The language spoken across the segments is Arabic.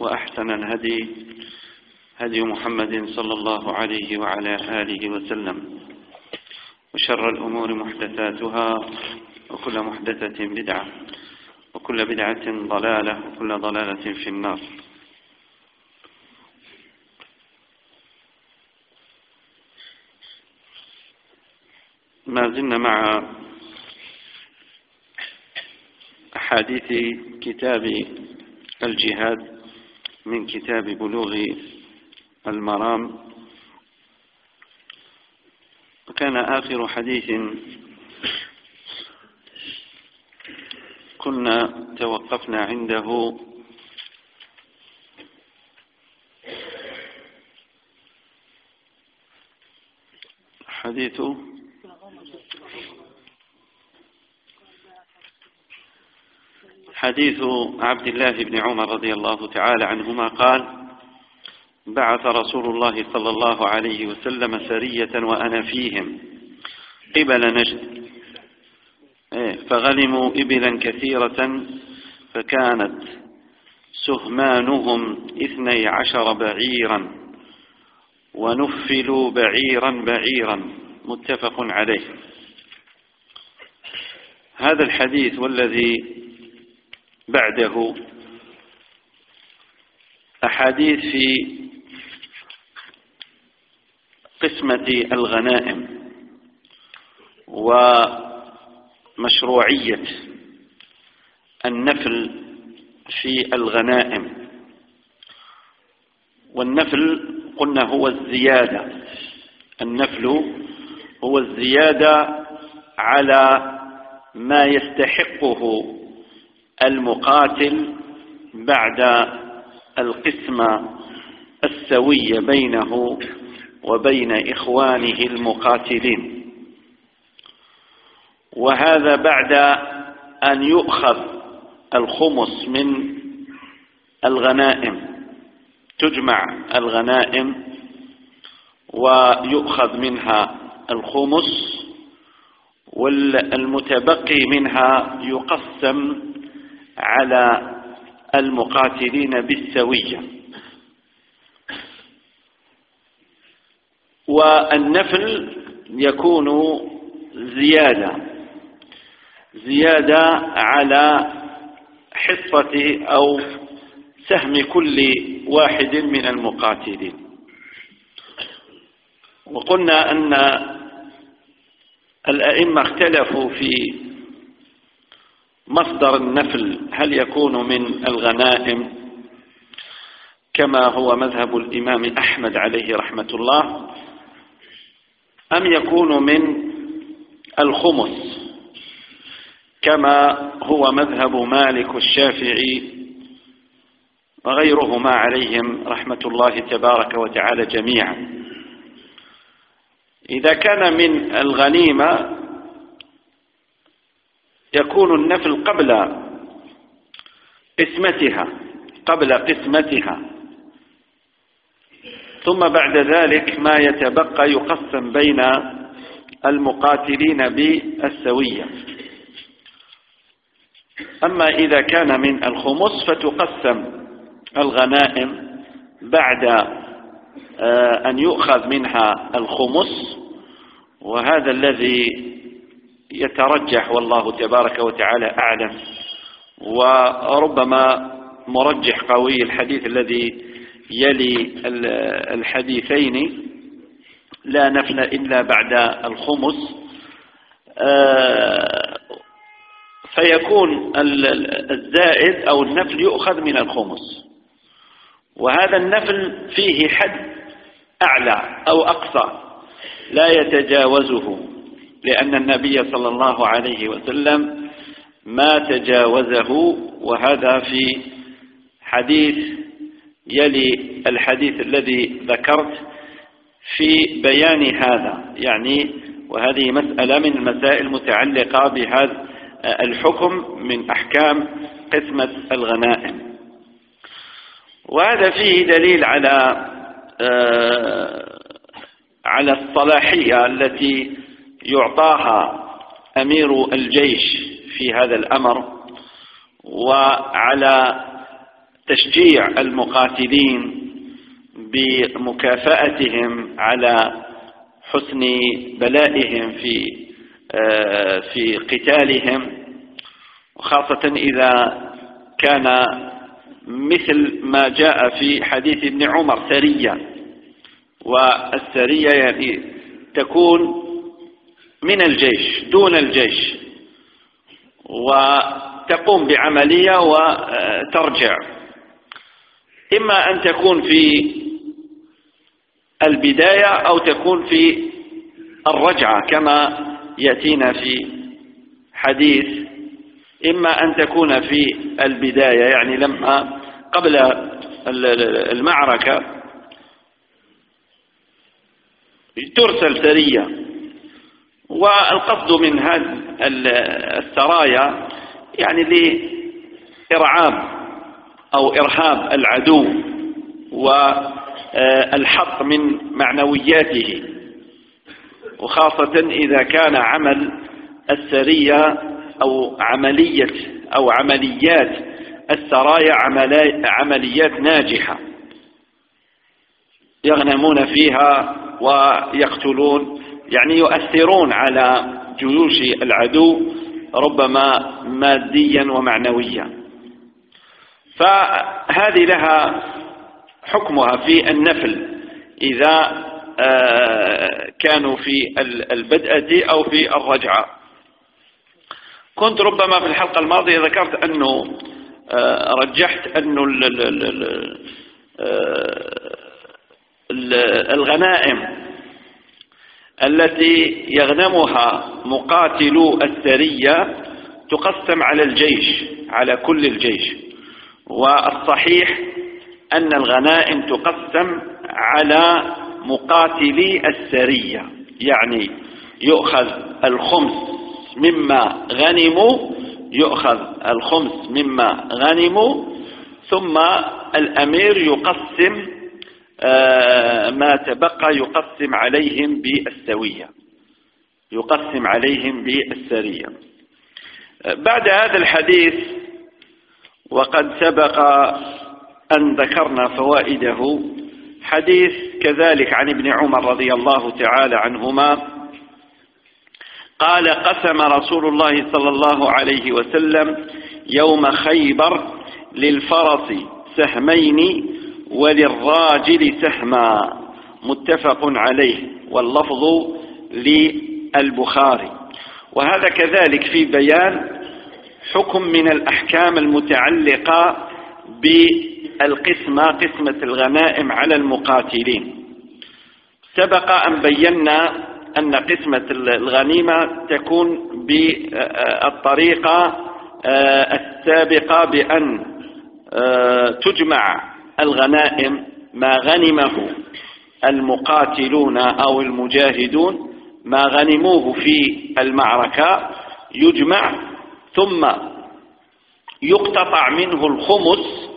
وأحسن الهدي هدي محمد صلى الله عليه وعلى آله وسلم وشر الأمور محدثاتها وكل محدثة بدعة وكل بدعة ضلالة وكل ضلالة في النار. ما زلنا مع أحاديث كتاب الجهاد من كتاب بلوغ المرام. وكان آخر حديث كنا توقفنا عنده. حديث حديث عبد الله بن عمر رضي الله تعالى عنهما قال بعث رسول الله صلى الله عليه وسلم سرية وأنا فيهم قبل نجد فغنموا إبلا كثيرة فكانت سهمانهم اثني عشر بعيرا ونفلوا بعيرا بعيرا. متفق عليه. هذا الحديث والذي بعده. أحاديث في قسمة الغنائم ومشروعية النفل في الغنائم. والنفل قلنا هو الزيادة. النفل هو الزيادة على ما يستحقه المقاتل بعد القسمة السوية بينه وبين إخوانه المقاتلين. وهذا بعد أن يؤخذ الخمس من الغنائم تجمع الغنائم ويؤخذ منها الخمس والمتبقي منها يقسم على المقاتلين بالسوية. والنفل يكون زيادة زيادة على حصة أو سهم كل واحد من المقاتلين. وقلنا أن الأئمة اختلفوا في مصدر النفل هل يكون من الغنائم؟ كما هو مذهب الإمام أحمد عليه رحمة الله. أم يكون من الخمس؟ كما هو مذهب مالك الشافعي وغيرهما عليهم رحمة الله تبارك وتعالى جميعا. إذا كان من الغنيمة يكون النفل قبل قسمتها قبل قسمتها. ثم بعد ذلك ما يتبقى يقسم بين المقاتلين بالسوية. أما إذا كان من الخمس فتقسم الغنائم بعد آه، أن يؤخذ منها الخمس وهذا الذي يترجح والله تبارك وتعالى أعلم. وربما مرجح قوي الحديث الذي يلي الحديثين. لا نفل إلا بعد الخمس. آه، فيكون الزائد أو النفل يؤخذ من الخمس. وهذا النفل فيه حد أعلى أو أقصى لا يتجاوزه. لأن النبي صلى الله عليه وسلم ما تجاوزه وهذا في حديث يلي الحديث الذي ذكرت في بيان هذا. يعني وهذه مسألة من المسائل المتعلقة بهذا الحكم من أحكام قسمة الغنائم. وهذا فيه دليل على آه، على الصلاحية التي يعطاها أمير الجيش في هذا الأمر وعلى تشجيع المقاتلين بمكافأتهم على حسن بلائهم في آه، في قتالهم وخاصة إذا كان مثل ما جاء في حديث ابن عمر سرية والسرية يعني تكون من الجيش دون الجيش. وتقوم بعملية وترجع. إما أن تكون في البداية أو تكون في الرجعة كما يأتينا في حديث. إما أن تكون في البداية يعني لما قبل المعركة. ترسل سرية. والقصد من هذه السرايا يعني لإرعاب أو إرهاب العدو والحط من معنوياته. وخاصة إذا كان عمل السرية أو عملية أو عمليات السرايا عمليات ناجحة. يغنمون فيها ويقتلون يعني يؤثرون على جيوش العدو ربما ماديا ومعنويا. فهذه لها حكمها في النفل إذا آه، كانوا في البدءة أو في الرجعة. كنت ربما في الحلقة الماضية ذكرت أنه آه، رجحت أنه آه، الغنائم التي يغنمها مقاتلو السرية تقسم على الجيش على كل الجيش. والصحيح أن الغنائم تقسم على مقاتلي السرية يعني يؤخذ الخمس مما غنموا يؤخذ الخمس مما غنموا ثم الأمير يقسم ما تبقى يقسم عليهم بالسوية. يقسم عليهم بالسرية بعد هذا الحديث وقد سبق أن ذكرنا فوائده. حديث كذلك عن ابن عمر رضي الله تعالى عنهما. قال قسم رسول الله صلى الله عليه وسلم يوم خيبر للفرس سهمين وللراجل سهما متفق عليه واللفظ للبخاري. وهذا كذلك في بيان حكم من الأحكام المتعلقة بالقسمة قسمة الغنائم على المقاتلين. سبق أن بينا أن قسمة الغنيمة تكون بالطريقة آه، السابقة بأن آه، تجمع الغنائم ما غنمه المقاتلون أو المجاهدون ما غنموه في المعركة يجمع ثم يقتطع منه الخمس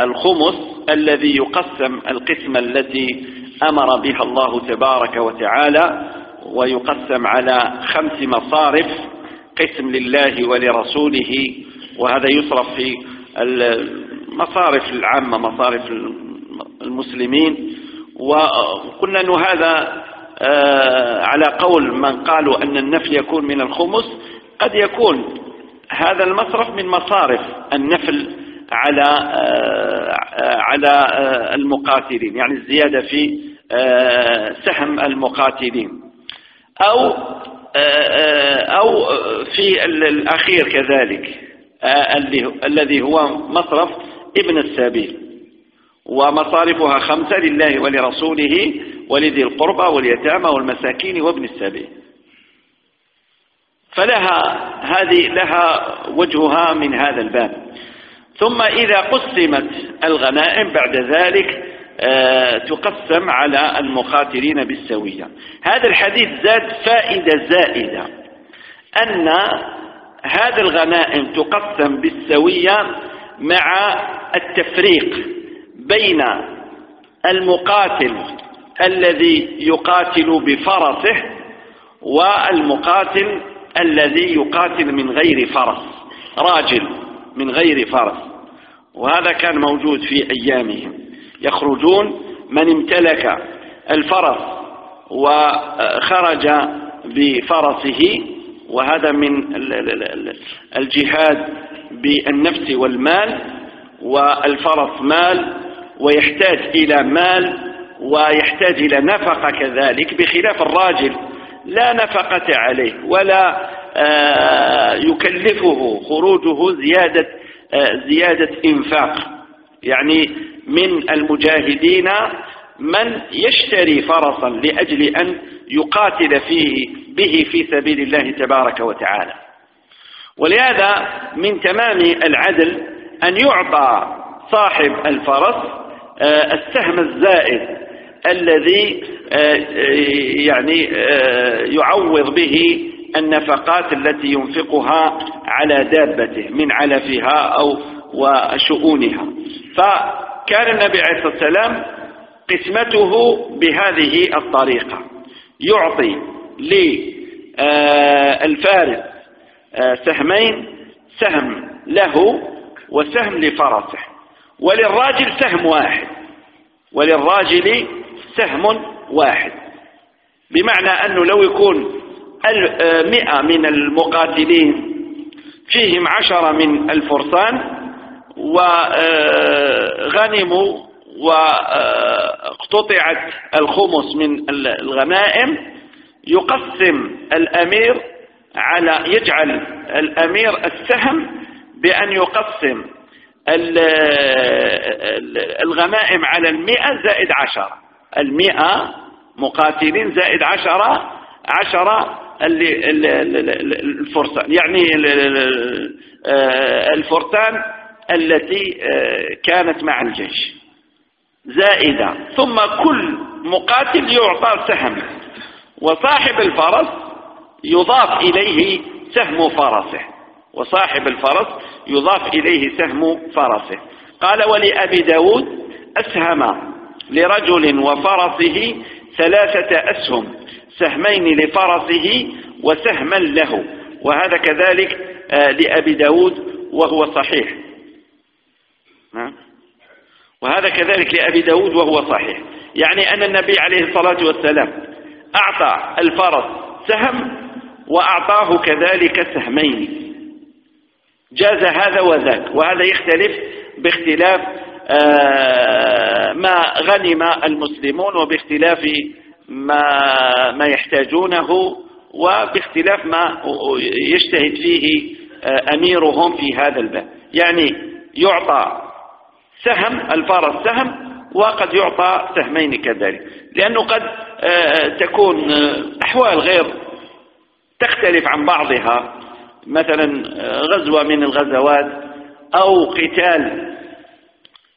الخمس الذي يقسم القسمة التي أمر بها الله تبارك وتعالى ويقسم على خمس مصارف قسم لله ولرسوله وهذا يصرف في المصارف العامة مصارف المسلمين. وقلنا أن هذا آه، على قول من قالوا أن النفل يكون من الخمس قد يكون هذا المصرف من مصارف النفل على آه، على آه، المقاتلين يعني الزيادة في سهم المقاتلين. أو أو في الأخير كذلك الذي هو مصرف ابن السبيل ومصارفها خمسة لله ولرسوله ولذي القربى واليتامى والمساكين وابن السبيل. فلها هذه لها وجهها من هذا الباب. ثم إذا قسمت الغنائم بعد ذلك آه، تقسم على المقاتلين بالسوية. هذا الحديث زاد فائدة زائدة أن هذه الغنائم تقسم بالسوية مع التفريق بين المقاتل الذي يقاتل بفرسه والمقاتل الذي يقاتل من غير فرس راجل من غير فرس. وهذا كان موجود في أيامهم. يخرجون من امتلك الفرس وخرج بفرسه وهذا من الجهاد بالنفس والمال والفرس مال ويحتاج إلى مال ويحتاج إلى نفقة كذلك بخلاف الراجل. لا نفقة عليه ولا آه، يكلفه خروجه زيادة آه، زيادة إنفاق. يعني من المجاهدين من يشتري فرسا لأجل أن يقاتل فيه به في سبيل الله تبارك وتعالى. ولهذا من تمام العدل أن يعطى صاحب الفرس آه، السهم الزائد الذي آه، يعني آه، يعوض به النفقات التي ينفقها على دابته من علفها أو وشؤونها. فكان النبي عليه الصلاة والسلام قسمته بهذه الطريقة. يعطي للفارس سهمين سهم له وسهم لفرسه وللراجل سهم واحد وللراجل سهم واحد. بمعنى أنه لو يكون مئة من المقاتلين فيهم عشرة من الفرسان وغنموا واقتطعت الخمس من الغنائم يقسم الأمير على يجعل الأمير السهم بأن يقسم الغنائم على المئة زائد عشرة. المئة مقاتلين زائد عشرة عشرة الفرسان. يعني الفرسان التي كانت مع الجيش. زائدة. ثم كل مقاتل يعطى سهم. وصاحب الفرس يضاف إليه سهم فرسه وصاحب الفرس يضاف إليه سهم فرسه. قال ولأبي داود أسهم لرجل وفرسه ثلاثة أسهم سهمين لفرسه وسهما له وهذا كذلك آه، لأبي داود وهو صحيح. وهذا كذلك لأبي داود وهو صحيح. يعني أن النبي عليه الصلاة والسلام أعطى الفرس سهم وأعطاه كذلك سهمين. جاز هذا وذاك وهذا يختلف باختلاف آه، ما غنم المسلمون وباختلاف ما ما يحتاجونه وباختلاف ما يجتهد فيه آه، أميرهم في هذا الباب. يعني يعطى سهم الفرس سهم وقد يعطى سهمين كذلك. لأنه قد آه، تكون أحوال غير تختلف عن بعضها. مثلا غزوة من الغزوات أو قتال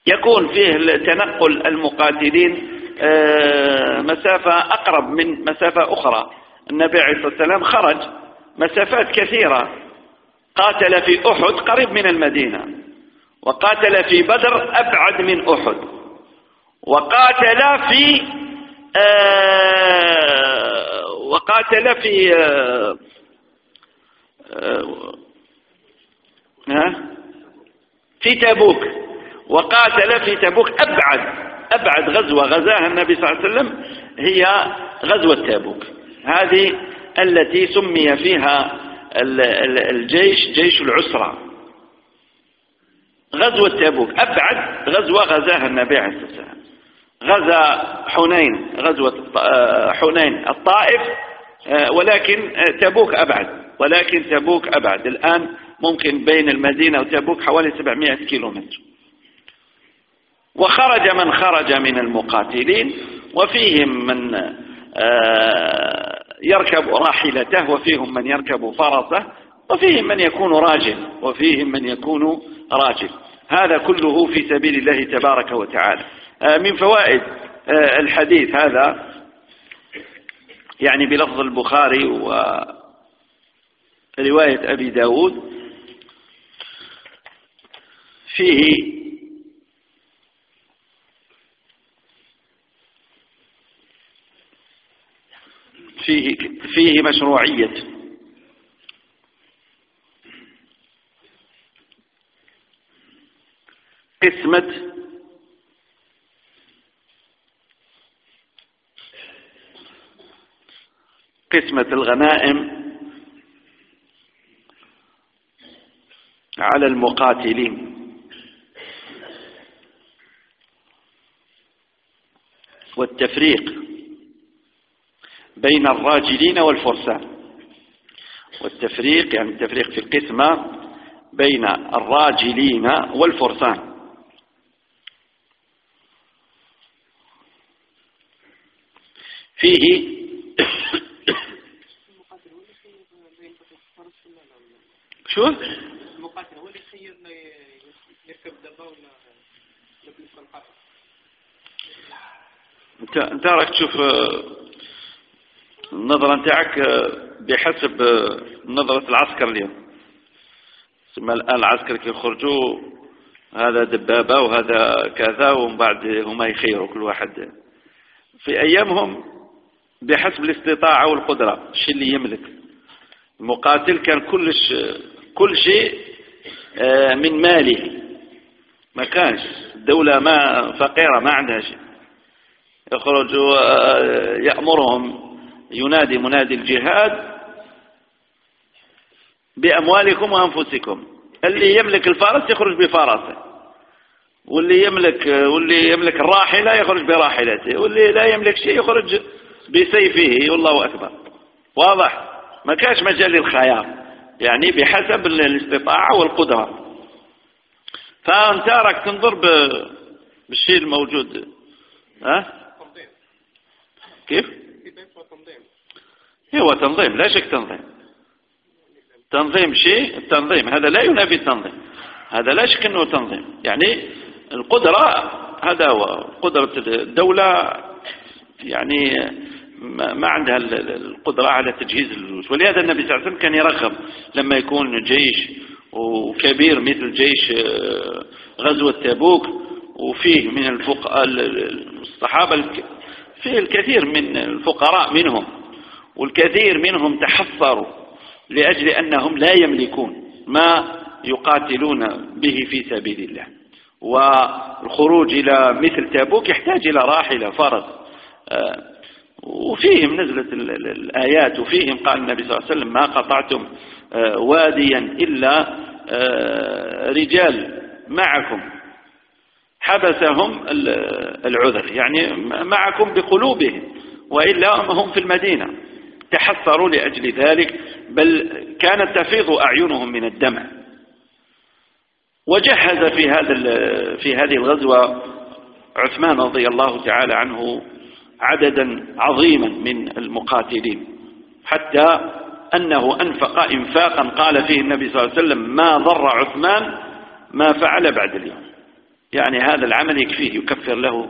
يكون فيه تنقل المقاتلين آه، مسافة أقرب من مسافة أخرى. النبي عليه الصلاة والسلام خرج مسافات كثيرة. قاتل في أحد قريب من المدينة وقاتل في بدر أبعد من أحد وقاتل في آه، وقاتل في في تبوك. وقاتل في تبوك أبعد أبعد غزوة. غزاها النبي صلى الله عليه وسلم هي غزوة تبوك. هذه التي سمي فيها الجيش جيش العسرة غزوة تبوك أبعد غزوة غزاها النبي عليه الصلاة والسلام. غزا حنين غزوة آه، حنين الطائف آه، ولكن تبوك أبعد ولكن تبوك أبعد. الآن ممكن بين المدينة وتبوك حوالي 700 كيلومتر. وخرج من خرج من المقاتلين وفيهم من آه، يركب راحلته وفيهم من يركب فرسه وفيهم من يكون راجل وفيهم من يكون راجل. هذا كله في سبيل الله تبارك وتعالى. آه، من فوائد آه، الحديث هذا يعني بلفظ البخاري ورواية أبي داود فيه فيه, فيه مشروعية. قسمة قسمة الغنائم على المقاتلين. والتفريق بين الراجلين والفرسان. والتفريق يعني التفريق في القسمة بين الراجلين والفرسان. فيه شو المقاتل هو اللي يخير يركب دبا ولا انت انت راك تشوف النظرة نتاعك بحسب نظرة العسكر اليوم. ثم الآن العسكر كي يخرجوا هذا دبابة وهذا كذا ومن بعد هما يخيروا كل واحد. في أيامهم بحسب الاستطاعة والقدرة الشيء اللي يملك. المقاتل كان كلش كل شيء آه، من ماله. ما كانش. الدولة ما فقيرة ما عندها شيء. يخرجوا آه، يأمرهم. ينادي منادي الجهاد بأموالكم وأنفسكم. اللي يملك الفارس يخرج بفارسه. واللي يملك واللي يملك الراحلة يخرج براحلته. واللي لا يملك شيء يخرج بسيفه. والله أكبر. واضح؟ ما كاش مجال للخيار. يعني بحسب الاستطاعة والقدرة. فأنت راك تنظر بالشيء الموجود. ها؟ كيف؟ هو تنظيم. لا شك تنظيم. تنظيم شيء؟ التنظيم. هذا لا ينافي التنظيم. هذا لا شك أنه تنظيم. يعني القدرة هذا هو قدرة الدولة. يعني ما عندها القدرة على تجهيز الجيوش ولهذا النبي صلى الله عليه وسلم كان يرغب لما يكون جيش وكبير مثل جيش آه، غزوة تبوك. وفيه من الفقهاء الصحابة فيه الكثير من الفقراء منهم. والكثير منهم تحصروا لأجل أنهم لا يملكون ما يقاتلون به في سبيل الله. والخروج إلى مثل تابوك يحتاج إلى راحلة فرس آه، وفيهم نزلت الآيات وفيهم قال النبي صلى الله عليه وسلم ما قطعتم آه، واديا إلا آه، رجال معكم. حبسهم العذر يعني معكم بقلوبهم وإلا هم في المدينة. تحسروا لأجل ذلك بل كانت تفيض أعينهم من الدمع وجهز في هذا في هذه الغزوة عثمان رضي الله تعالى عنه عددا عظيما من المقاتلين. حتى أنه أنفق إنفاقا قال فيه النبي صلى الله عليه وسلم ما ضر عثمان ما فعل بعد اليوم. يعني هذا العمل يكفيه يكفر له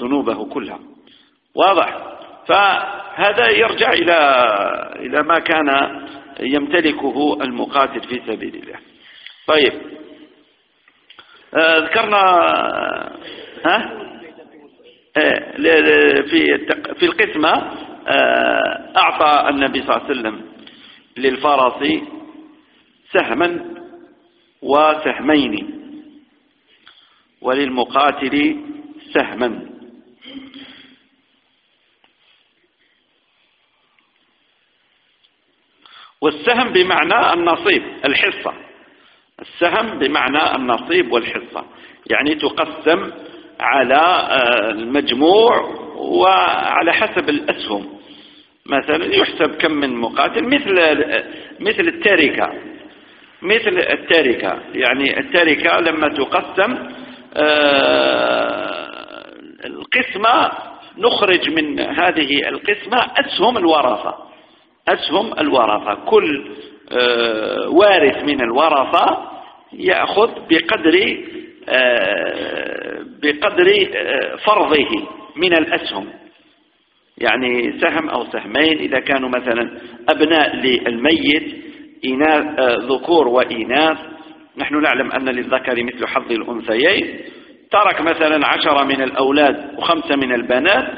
ذنوبه كلها. واضح؟ فهذا يرجع إلى إلى ما كان يمتلكه المقاتل في سبيل الله. طيب. آه، ذكرنا ها؟ في في القسمة آه، أعطى النبي صلى الله عليه وسلم للفرس سهما وسهمين وللمقاتل سهما. والسهم بمعنى النصيب الحصة. السهم بمعنى النصيب والحصة. يعني تقسم على آه، المجموع وعلى حسب الأسهم. مثلا يحسب كم من مقاتل مثل مثل التركة مثل التركة يعني التركة لما تقسم آه، القسمة نخرج من هذه القسمة أسهم الورثة. أسهم الورثة. كل آه، وارث من الورثة يأخذ بقدر آه، بقدر فرضه من الأسهم. يعني سهم أو سهمين إذا كانوا مثلا أبناء للميت إناث ذكور وإناث. نحن نعلم أن للذكر مثل حظ الأنثيين. ترك مثلا عشرة من الأولاد وخمسة من البنات.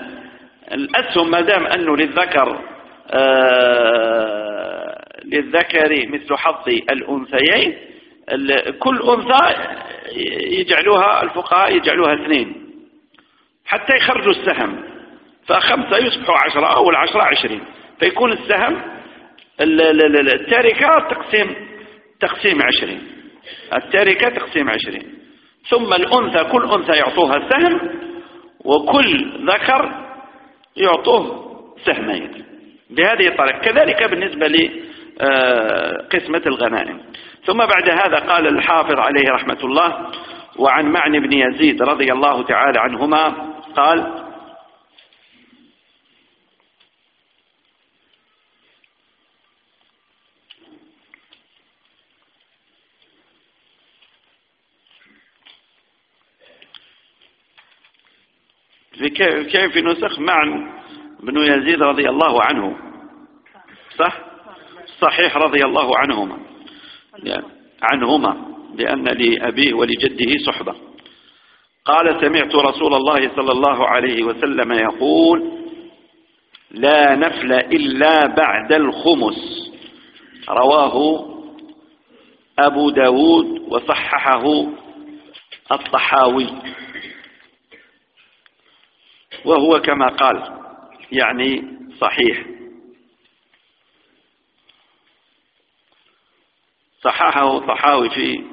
الأسهم ما دام أنه للذكر آه للذكر مثل حظ الأنثيين كل أنثى يجعلوها الفقهاء يجعلوها اثنين حتى يخرجوا السهم. فخمسة يصبحوا عشرة أو العشرة عشرين. فيكون السهم التاركة تقسيم تقسيم عشرين. التاركة تقسيم عشرين. ثم الأنثى كل أنثى يعطوها سهم وكل ذكر يعطوه سهمين. بهذه الطريقة. كذلك بالنسبة لقسمة آه، الغنائم. ثم بعد هذا قال الحافظ عليه رحمة الله وعن معني بن يزيد رضي الله تعالى عنهما قال كيف في نسخ معا بن يزيد رضي الله عنه؟ صح؟ صحيح رضي الله عنهما. عنهما لأن لأبيه ولجده صحبة. قال سمعت رسول الله صلى الله عليه وسلم يقول لا نفل إلا بعد الخمس. رواه أبو داود وصححه الطحاوي. وهو كما قال يعني صحيح. صححه الطحاوي في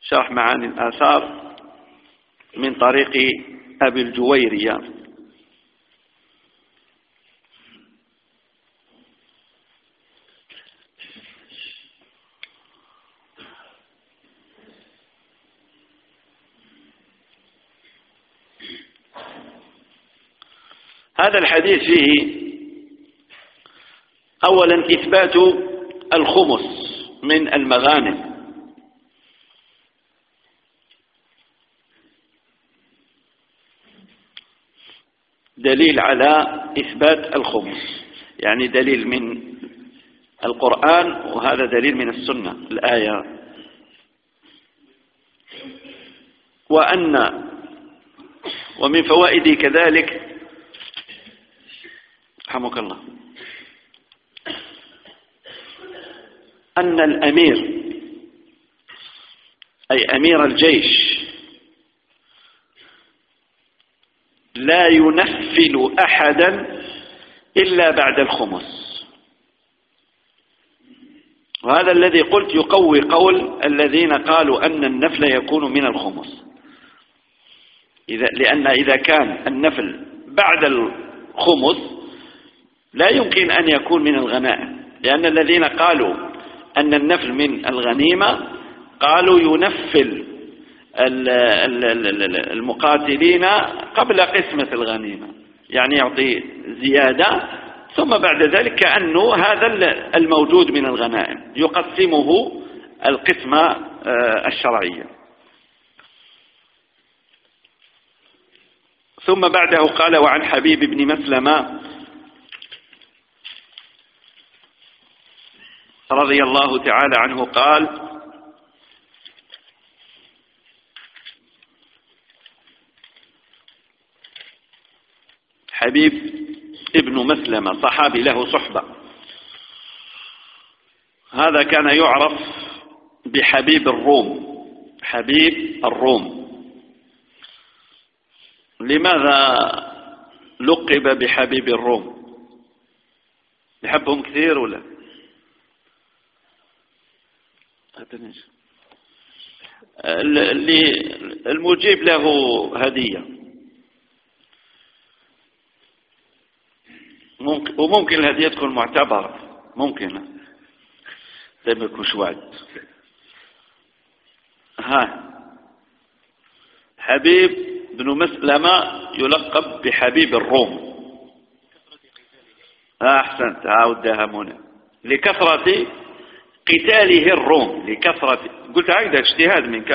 شرح معاني الآثار من طريق أبي الجويرية. هذا الحديث فيه أولا إثبات الخمس من المغانم. دليل على إثبات الخمس يعني دليل من القرآن وهذا دليل من السنة الآية. وأن ومن فوائد كذلك رحمك الله. أن الأمير أي أمير الجيش لا ينفل أحدا إلا بعد الخمس. وهذا الذي قلت يقوي قول الذين قالوا أن النفل يكون من الخمس. إذا لأن إذا كان النفل بعد الخمس لا يمكن أن يكون من الغنائم لأن الذين قالوا أن النفل من الغنيمة قالوا ينفل المقاتلين قبل قسمة الغنيمة يعني يعطي زيادة ثم بعد ذلك كأنه هذا الموجود من الغنائم يقسمه القسمة آه، الشرعية. ثم بعده قال وعن حبيب بن مسلمة رضي الله تعالى عنه قال حبيب ابن مسلمة صحابي له صحبة. هذا كان يعرف بحبيب الروم حبيب الروم. لماذا لقب بحبيب الروم؟ يحبهم كثير ولا اللي المجيب له هدية. ممكن وممكن الهدية تكون معتبرة. ممكن. زي ما يكونش وعد ها. حبيب بن مسلمة يلقب بحبيب الروم. ها أحسنت. ها ودها منى لكثرة قتاله الروم لكثرة قلت عقدك اجتهاد منك.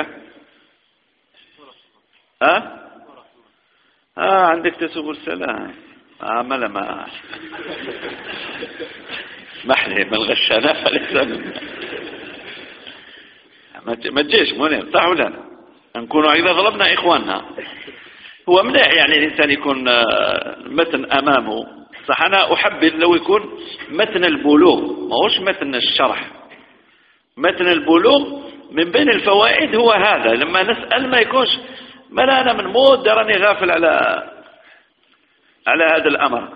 ها؟ ها عندك تسوق السلام. آه ما اسمح لي من الغشانة فليس ما تجيش منير صح ولا لا؟ نكون إذا ظلمنا إخواننا. هو مليح يعني الإنسان يكون آه، متن أمامه. صح أنا أحبذ لو يكون متن البلوغ ما هوش متن الشرح. متن البلوغ من بين الفوائد هو هذا. لما نسأل ما يكونش ما أنا من مود راني غافل على على هذا الأمر.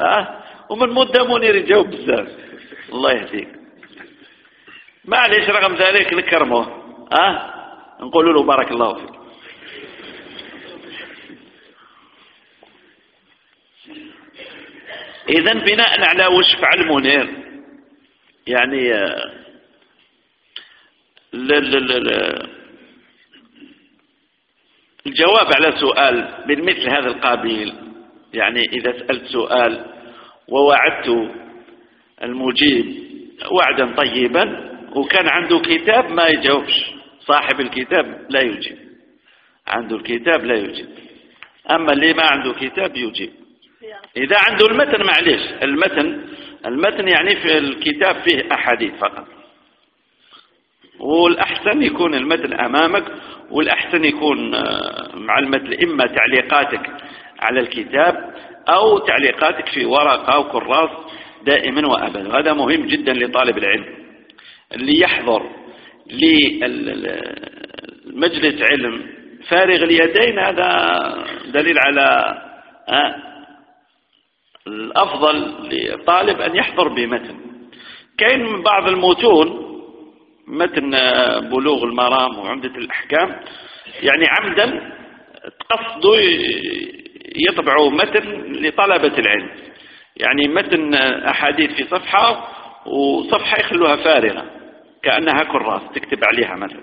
أه؟ ومن مدة منير يجاوب بزاف. الله يهديك. معليش رغم ذلك نكرمه أه؟ نقول له بارك الله فيك. إذا بناء على وش فعل منير يعني لا لا لا الجواب على سؤال من مثل هذا القابيل يعني إذا سألت سؤال ووعدت المجيب وعدا طيبا وكان عنده كتاب ما يجاوبش. صاحب الكتاب لا يجيب. عنده الكتاب لا يجيب. أما اللي ما عنده كتاب يجيب. إذا عنده المتن معليش. المتن المتن يعني في الكتاب فيه أحاديث فقط. والأحسن يكون المتن أمامك والأحسن يكون آه، مع المتن إما تعليقاتك على الكتاب أو تعليقاتك في ورقة أو كراس دائما وأبدا. هذا مهم جدا لطالب العلم. اللي يحضر لمجلس علم فارغ اليدين هذا دليل على آه، الأفضل للطالب أن يحضر بمتن. كاين بعض المتون متن بلوغ المرام وعمدة الأحكام يعني عمدا قصدوا يطبعوا متن لطلبة العلم. يعني متن أحاديث في صفحة وصفحة يخلوها فارغة كأنها كراس تكتب عليها مثلا.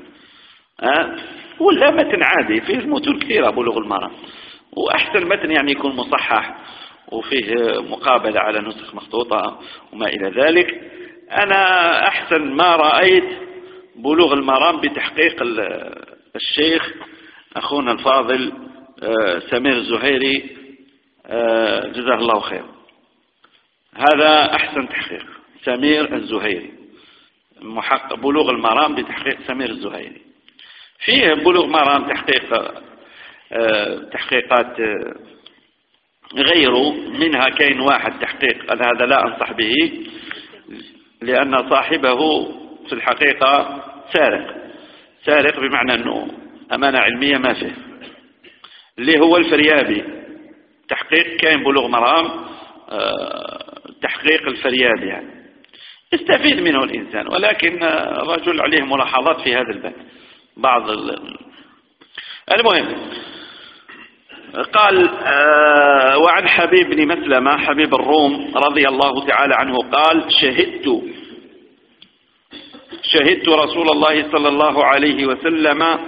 أه؟ ولا متن عادي فيه متون كثيرة بلوغ المرام. وأحسن متن يعني يكون مصحح وفيه مقابلة على نسخ مخطوطة وما إلى ذلك. أنا أحسن ما رأيت بلوغ المرام بتحقيق الشيخ أخونا الفاضل آه، سمير الزهيري آه، جزاه الله خير. هذا أحسن تحقيق سمير الزهيري. محقق بلوغ المرام بتحقيق سمير الزهيري. فيه بلوغ مرام تحقيق آه، تحقيقات غيره منها كاين واحد تحقيق هذا لا أنصح به لأن صاحبه في الحقيقة سارق. سارق بمعنى أنه أمانة علمية ما فيه. اللي هو الفريابي. تحقيق كاين بلوغ مرام آه، تحقيق الفريابي يعني. يستفيد منه الإنسان ولكن الرجل عليه ملاحظات في هذا الباب. بعض المهم. قال آه، وعن حبيب بن مسلمة حبيب الروم رضي الله تعالى عنه قال شهدت شهدت رسول الله صلى الله عليه وسلم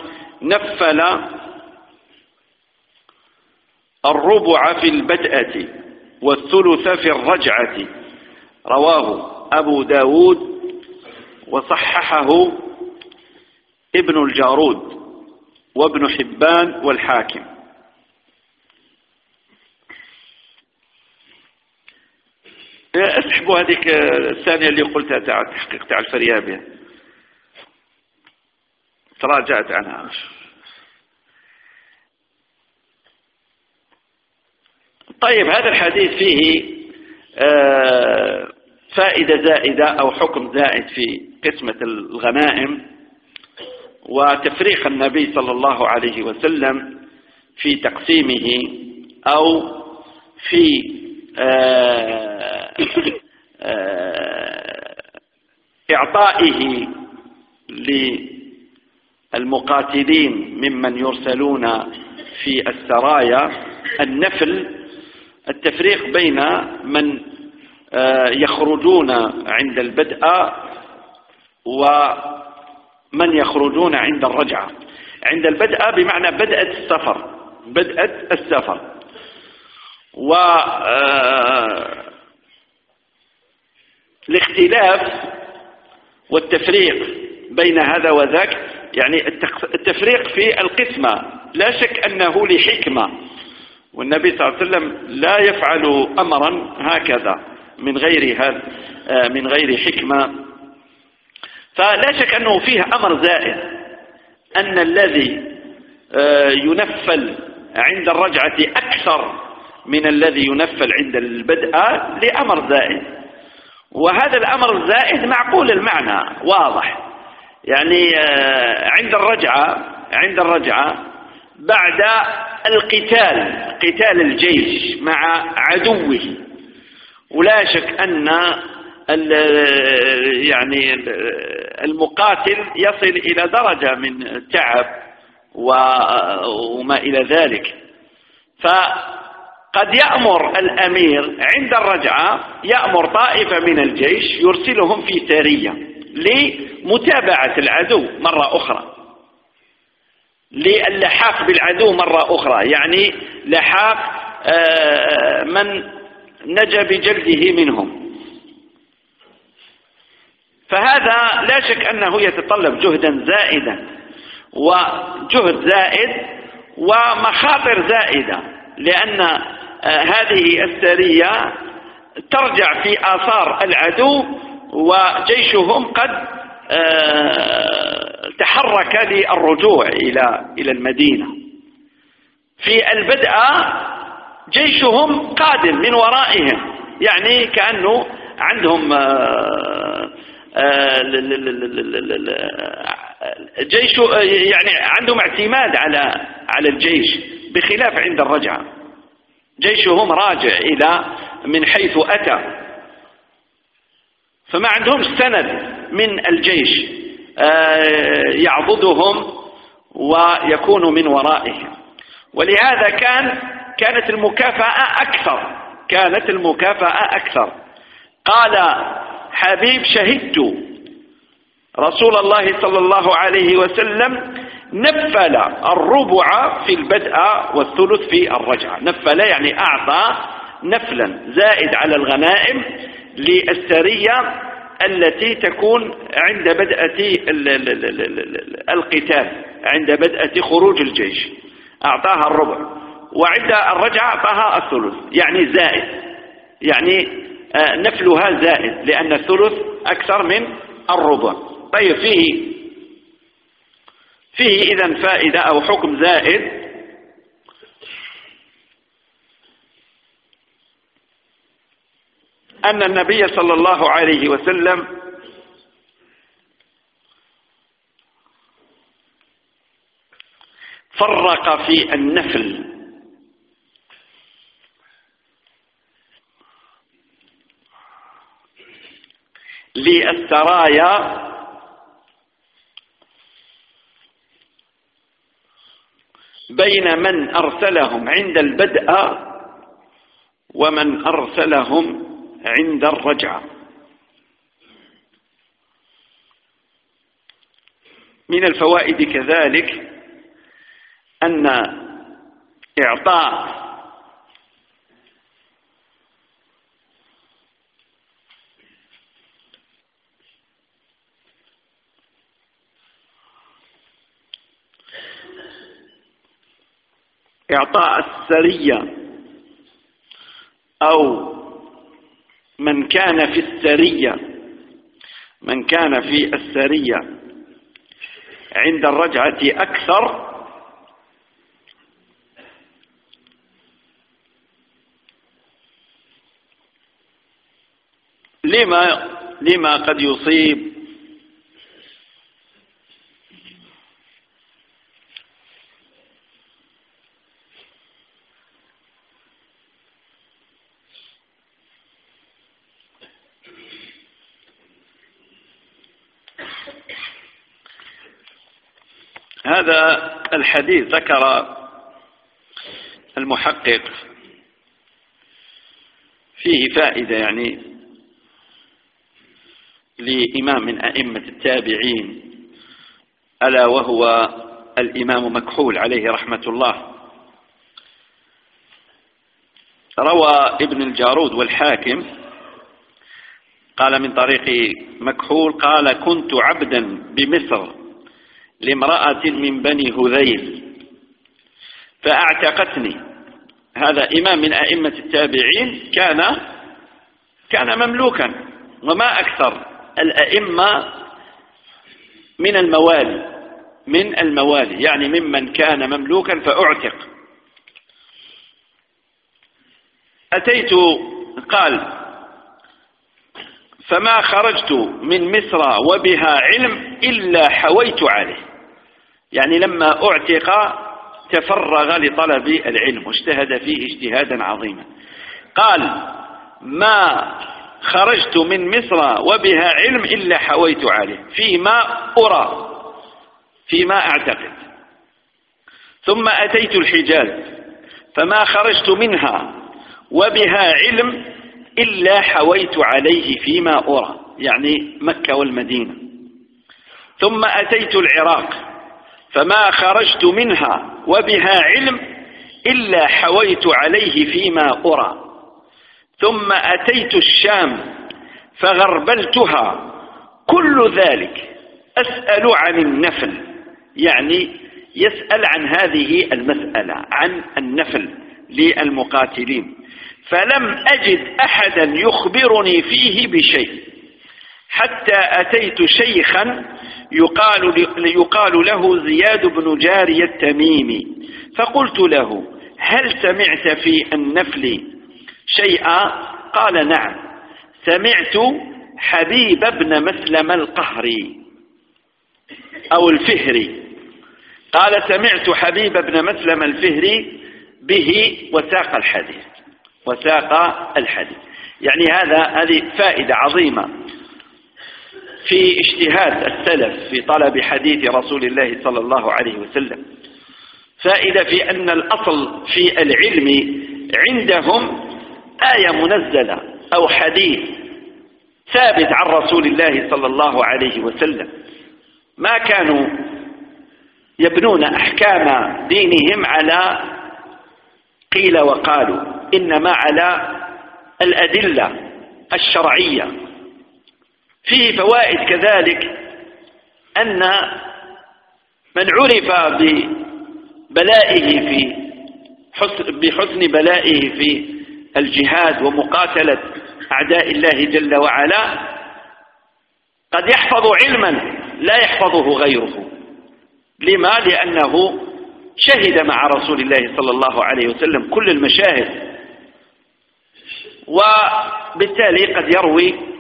نفل الربع في البدأة والثلث في الرجعة. رواه أبو داود وصححه ابن الجارود وابن حبان والحاكم. اسحبوا هذيك الثانية اللي قلتها تاع التحقيق تاع الفريابي تراجعت عنها. طيب هذا الحديث فيه آه، فائدة زائدة أو حكم زائد في قسمة الغنائم وتفريق النبي صلى الله عليه وسلم في تقسيمه أو في آه، آه، إعطائه للمقاتلين ممن يرسلون في السرايا. النفل التفريق بين من آه، يخرجون عند البدء ومن يخرجون عند الرجعة عند البدء بمعنى بدأت السفر بدأت السفر. و آه، الاختلاف والتفريق بين هذا وذاك يعني التفريق في القسمة. لا شك أنه لحكمة. والنبي صلى الله عليه وسلم لا يفعل أمرا هكذا من غير هذا آه، من غير حكمة. فلا شك أنه فيه أمر زائد. أن الذي آه، ينفل عند الرجعة أكثر من الذي ينفل عند البدء لأمر زائد. وهذا الأمر الزائد معقول المعنى واضح. يعني آه، عند الرجعة عند الرجعة بعد القتال قتال الجيش مع عدوه. ولا شك أن يعني المقاتل يصل إلى درجة من التعب وما إلى ذلك. فقد يأمر الأمير عند الرجعة يأمر طائفة من الجيش يرسلهم في سارية. لمتابعة العدو مرة أخرى. للحاق بالعدو مرة أخرى. يعني لحاق آه، من نجا بجلده منهم. فهذا لا شك أنه يتطلب جهدا زائدا وجهد زائد ومخاطر زائدة لأن آه، هذه السرية ترجع في آثار العدو وجيشهم قد آه، تحرك للرجوع إلى إلى المدينة. في البدء جيشهم قادم من ورائهم يعني كأنه عندهم جيش يعني عندهم اعتماد على على الجيش بخلاف عند الرجعة. جيشهم راجع إلى من حيث أتى. فما عندهمش سند من الجيش آه، يعضدهم ويكون من ورائهم. ولهذا كان كانت المكافأة أكثر كانت المكافأة أكثر. قال حبيب شهدت رسول الله صلى الله عليه وسلم نفل الربع في البدء والثلث في الرجعة. نفل يعني أعطى نفلا زائد على الغنائم للسرية التي تكون عند بدأة القتال عند بدأة خروج الجيش. أعطاها الربع. وعند الرجعة أعطاها الثلث يعني زائد. يعني آه، نفلها زائد لأن الثلث أكثر من الربع. طيب فيه فيه إذا فائدة أو حكم زائد أن النبي صلى الله عليه وسلم فرق في النفل. للسرايا بين من أرسلهم عند البدء ومن أرسلهم عند الرجعة. من الفوائد كذلك أن إعطاء إعطاء السرية أو من كان في السرية من كان في السرية عند الرجعة أكثر لما لما قد يصيب؟ هذا الحديث ذكر المحقق فيه فائدة يعني لإمام من أئمة التابعين ألا وهو الإمام مكحول عليه رحمة الله. روى ابن الجارود والحاكم قال من طريق مكحول قال كنت عبدا بمصر لامرأة من بني هذيل. فأعتقتني. هذا إمام من أئمة التابعين كان كان مملوكا وما أكثر. الأئمة من الموالي من الموالي يعني ممن كان مملوكا فأعتق. أتيت قال فما خرجت من مصر وبها علم إلا حويت عليه. يعني لما أعتق تفرغ لطلب العلم واجتهد فيه اجتهادا عظيما. قال ما خرجت من مصر وبها علم إلا حويت عليه. فيما أرى فيما أعتقد. ثم أتيت الحجاز فما خرجت منها وبها علم إلا حويت عليه فيما أرى. يعني مكة والمدينة. ثم أتيت العراق فما خرجت منها وبها علم إلا حويت عليه فيما أرى ثم أتيت الشام فغربلتها. كل ذلك أسأل عن النفل يعني يسأل عن هذه المسألة عن النفل للمقاتلين. فلم أجد أحدا يخبرني فيه بشيء. حتى أتيت شيخا يقال, يقال له زياد بن جاري التميمي. فقلت له هل سمعت في النفل شيئا؟ قال نعم. سمعت حبيب بن مسلم القهري أو الفهري. قال سمعت حبيب بن مسلم الفهري به وساق الحديث. وساق الحديث. يعني هذا هذه فائدة عظيمة. في اجتهاد السلف في طلب حديث رسول الله صلى الله عليه وسلم. فائدة في أن الأصل في العلم عندهم آية منزلة أو حديث ثابت عن رسول الله صلى الله عليه وسلم. ما كانوا يبنون أحكام دينهم على قيل وقالوا إنما على الأدلة الشرعية. فيه فوائد كذلك أن من عرف ببلائه في حسن بحسن بلائه في الجهاد ومقاتلة أعداء الله جل وعلا قد يحفظ علما لا يحفظه غيره. لما؟ لأنه شهد مع رسول الله صلى الله عليه وسلم كل المشاهد وبالتالي قد يروي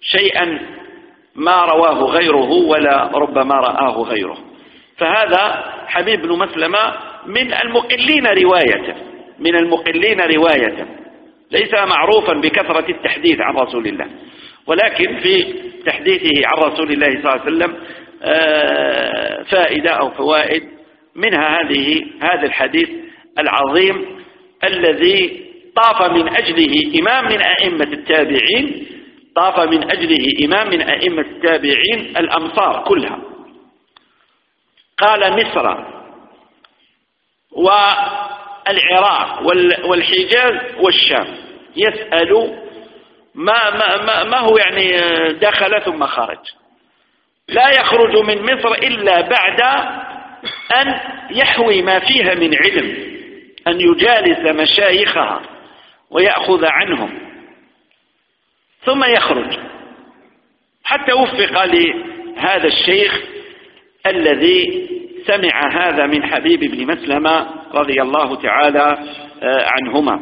شيئا ما رواه غيره ولا ربما رآه غيره. فهذا حبيب بن مسلمة من المقلين رواية من المقلين رواية. ليس معروفا بكثرة التحديث عن رسول الله ولكن في تحديثه عن رسول الله صلى الله عليه وسلم آه، فائدة أو فوائد منها هذه هذا الحديث العظيم الذي طاف من أجله إمام من أئمة التابعين طاف من أجله إمام من أئمة التابعين الأمصار كلها. قال مصر والعراق والحجاز والشام. يسأل ما, ما, ما, ما هو يعني دخل ثم خرج. لا يخرج من مصر إلا بعد أن يحوي ما فيها من علم أن يجالس مشايخها ويأخذ عنهم. ثم يخرج. حتى وفق لهذا الشيخ الذي سمع هذا من حبيب بن مسلمة رضي الله تعالى آه، عنهما.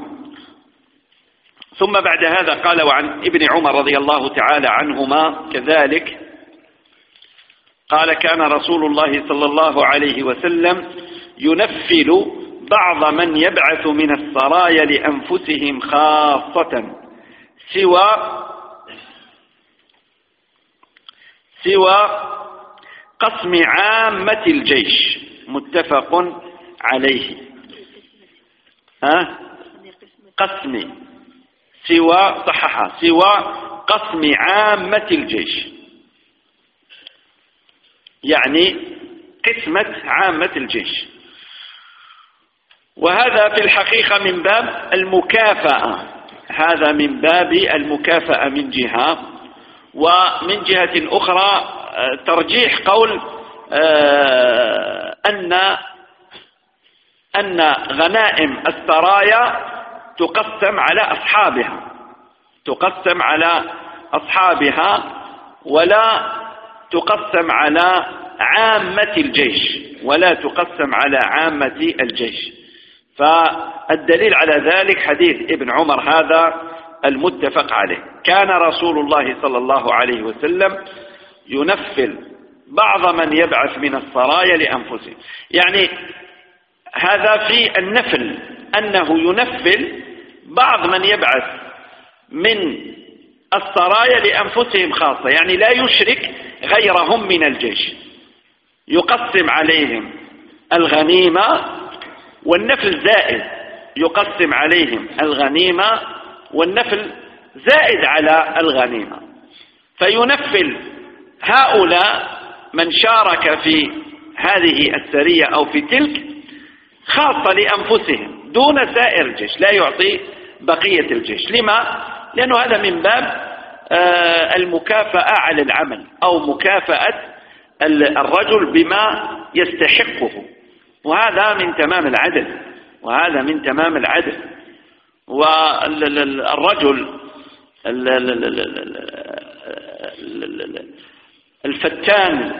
ثم بعد هذا قال وعن ابن عمر رضي الله تعالى عنهما كذلك. قال كان رسول الله صلى الله عليه وسلم ينفل بعض من يبعث من السرايا لأنفسهم خاصة سوى سوى قسم عامة الجيش متفق عليه. ها؟ قسم. سوى صححة سوى قسم عامة الجيش. يعني قسمة عامة الجيش. وهذا في الحقيقة من باب المكافأة. هذا من باب المكافأة من جهة ومن جهة أخرى ترجيح قول آه، أن أن غنائم السرايا تقسم على أصحابها. تقسم على أصحابها ولا تقسم على عامة الجيش ولا تقسم على عامة الجيش. فالدليل على ذلك حديث ابن عمر هذا المتفق عليه. كان رسول الله صلى الله عليه وسلم ينفل بعض من يبعث من السرايا لأنفسهم يعني هذا في النفل أنه ينفل بعض من يبعث من السرايا لأنفسهم خاصة. يعني لا يشرك غيرهم من الجيش. يقسم عليهم الغنيمة والنفل زائد يقسم عليهم الغنيمة والنفل زائد على الغنيمة. فينفل هؤلاء من شارك في هذه السرية أو في تلك خاصة لأنفسهم دون سائر الجيش لا يعطي بقية الجيش. لما؟ لأنه هذا من باب آه، المكافأة على العمل أو مكافأة الرجل بما يستحقه. وهذا من تمام العدل. وهذا من تمام العدل. والرجل الفتان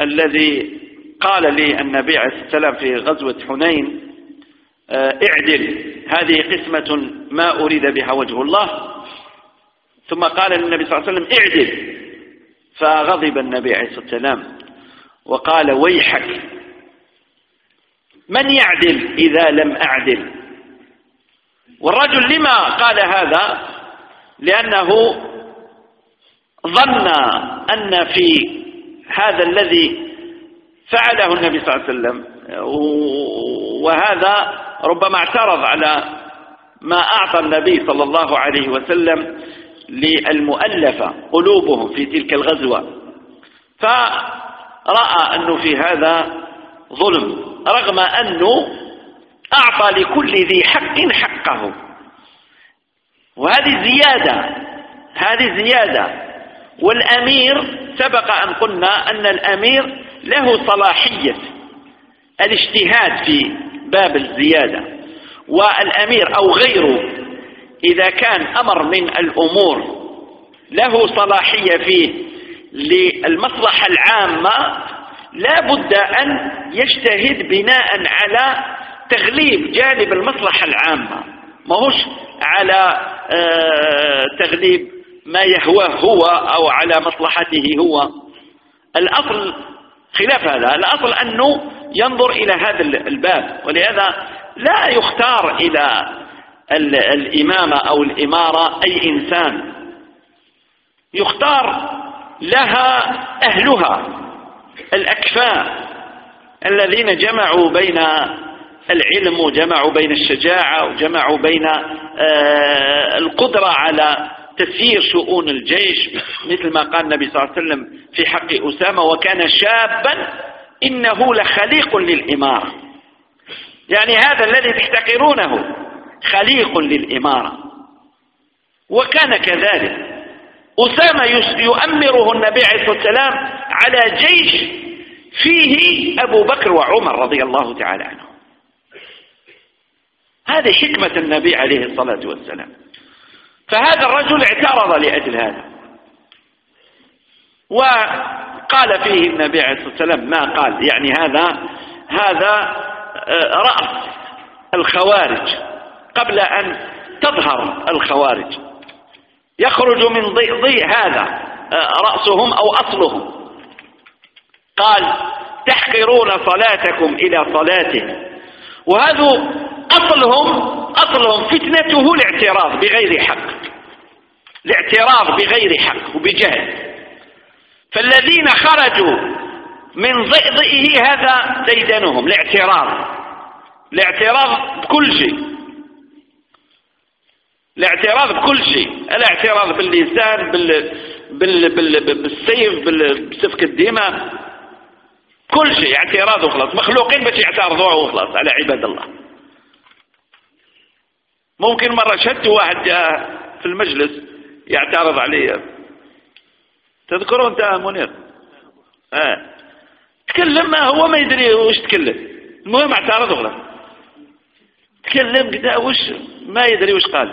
الذي قال لي النبي عليه السلام في غزوة حنين آه، اعدل هذه قسمة ما أريد بها وجه الله. ثم قال للنبي صلى الله عليه وسلم اعدل. فغضب النبي عليه الصلاة والسلام وقال ويحك. من يعدل إذا لم أعدل؟ والرجل لما قال هذا؟ لأنه ظن أن في هذا الذي فعله النبي صلى الله عليه وسلم. وهذا ربما اعترض على ما أعطى النبي صلى الله عليه وسلم للمؤلفة قلوبهم في تلك الغزوة. فرأى أنه في هذا ظلم رغم أنه أعطى لكل ذي حق حقه. وهذه زيادة هذه زيادة. والأمير سبق أن قلنا أن الأمير له صلاحية الاجتهاد في باب الزيادة. والأمير أو غيره إذا كان أمر من الأمور له صلاحية فيه للمصلحة العامة لا بد أن يجتهد بناء على تغليب جانب المصلحة العامة ما هوش على آه، تغليب ما يهواه هو أو على مصلحته هو. الأصل خلاف هذا الأصل أنه ينظر إلى هذا الباب ولهذا لا يختار إلى الإمامة أو الإمارة أي إنسان. يختار لها أهلها الأكفاء الذين جمعوا بين العلم وجمعوا بين الشجاعة وجمعوا بين آه، القدرة على تسيير شؤون الجيش مثل ما قال النبي صلى الله عليه وسلم في حق أسامة وكان شابا إنه لخليق للإمارة. يعني هذا الذي تحتقرونه خليق للإمارة. وكان كذلك. أسامة يؤمره النبي عليه الصلاة والسلام على جيش فيه أبو بكر وعمر رضي الله تعالى عنهم هذه حكمة النبي عليه الصلاة والسلام. فهذا الرجل اعترض لأجل هذا. وقال فيه النبي عليه الصلاة والسلام ما قال يعني هذا هذا آه، رأس الخوارج قبل أن تظهر الخوارج. يخرج من ضيء هذا آه، رأسهم أو أصلهم. قال تحقرون صلاتكم إلى صلاته وهذا أصلهم أصلهم فتنته الاعتراض بغير حق. الاعتراض بغير حق وبجهل. فالذين خرجوا من ضئضئه هذا ديدنهم. الاعتراض. الاعتراض بكل شيء. الاعتراض بكل شيء. الاعتراض باللسان بال... بال... بال... بالسيف بسفك الدماء. كل شيء. اعتراض وخلاص. مخلوقين باش يعترضوا وخلاص على عباد الله. ممكن مرة شدت واحد في المجلس يعترض علي. تذكره انت منير؟ آه. تكلم ما هو ما يدري وش تكلم. المهم اعترض وخلاص تكلم كذا وش ما يدري وش قال.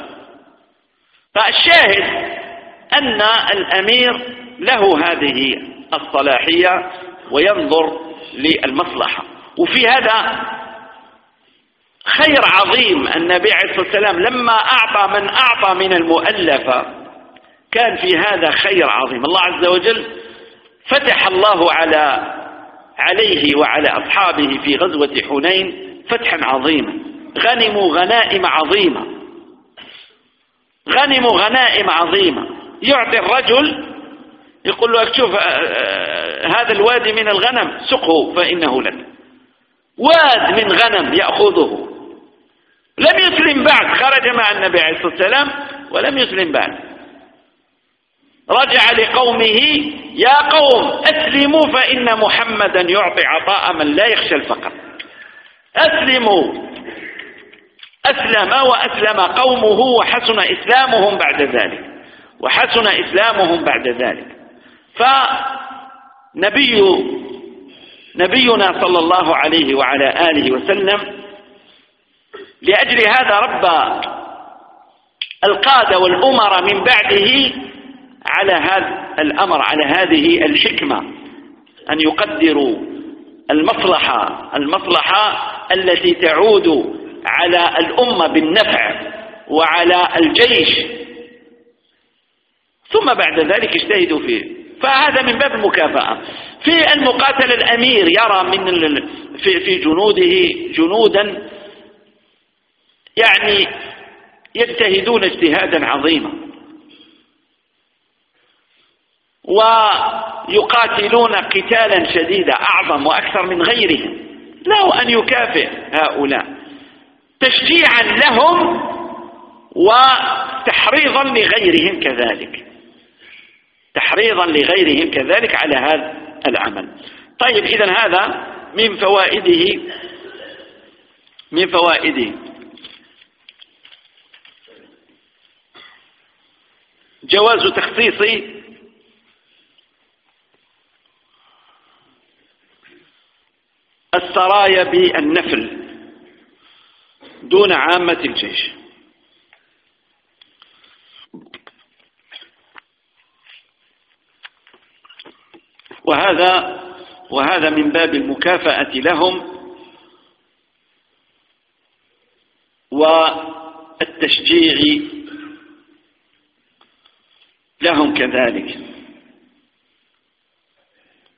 فالشاهد أن الأمير له هذه الصلاحية وينظر للمصلحة. وفي هذا خير عظيم النبي عليه الصلاة والسلام لما أعطى من أعطى من المؤلفة. كان في هذا خير عظيم. الله عز وجل فتح الله على عليه وعلى أصحابه في غزوة حنين فتحا عظيما. غنموا غنائم عظيمة. غنموا غنائم عظيمة. يعطي الرجل يقول له شوف آه، آه، هذا الوادي من الغنم سقه فإنه لك. واد من غنم يأخذه. لم يسلم بعد خرج مع النبي عليه الصلاة والسلام ولم يسلم بعد. رجع لقومه يا قوم أسلموا فإن محمدا يعطي عطاء من لا يخشى الفقر. أسلموا. أسلم وأسلم قومه وحسن إسلامهم بعد ذلك. وحسن إسلامهم بعد ذلك. فنبي نبينا صلى الله عليه وعلى آله وسلم لأجل هذا ربى القادة والأمر من بعده على هذا الأمر على هذه الحكمة أن يقدروا المصلحة المصلحة التي تعود على الأمة بالنفع وعلى الجيش. ثم بعد ذلك اجتهدوا فيه. فهذا من باب المكافأة. في المقاتل الأمير يرى من في في جنوده جنودا يعني يجتهدون اجتهادا عظيما. ويقاتلون قتالا شديدا أعظم وأكثر من غيرهم. له أن يكافئ هؤلاء. تشجيعا لهم وتحريضا لغيرهم كذلك. تحريضا لغيرهم كذلك على هذا العمل. طيب إذا هذا من فوائده من فوائده. جواز تخصيص السرايا بالنفل دون عامة الجيش. وهذا وهذا من باب المكافأة لهم والتشجيع لهم كذلك.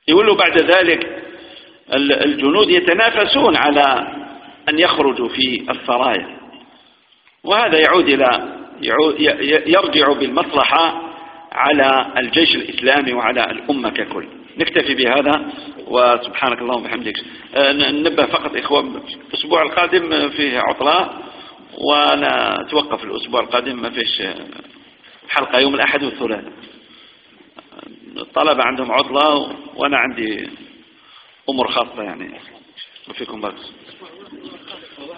يقول بعد ذلك الجنود يتنافسون على أن يخرجوا في السرايا وهذا يعود إلى يرجع بالمصلحة على الجيش الإسلامي وعلى الأمة ككل. نكتفي بهذا وسبحانك اللهم وبحمدك. آه، ننبه فقط إخوة الأسبوع القادم فيه عطلة وأنا أتوقف الأسبوع القادم ما فيش حلقة يوم الأحد والثلاث. الطلبة عندهم عطلة وأنا عندي أمور خاصة يعني. وفيكم بارك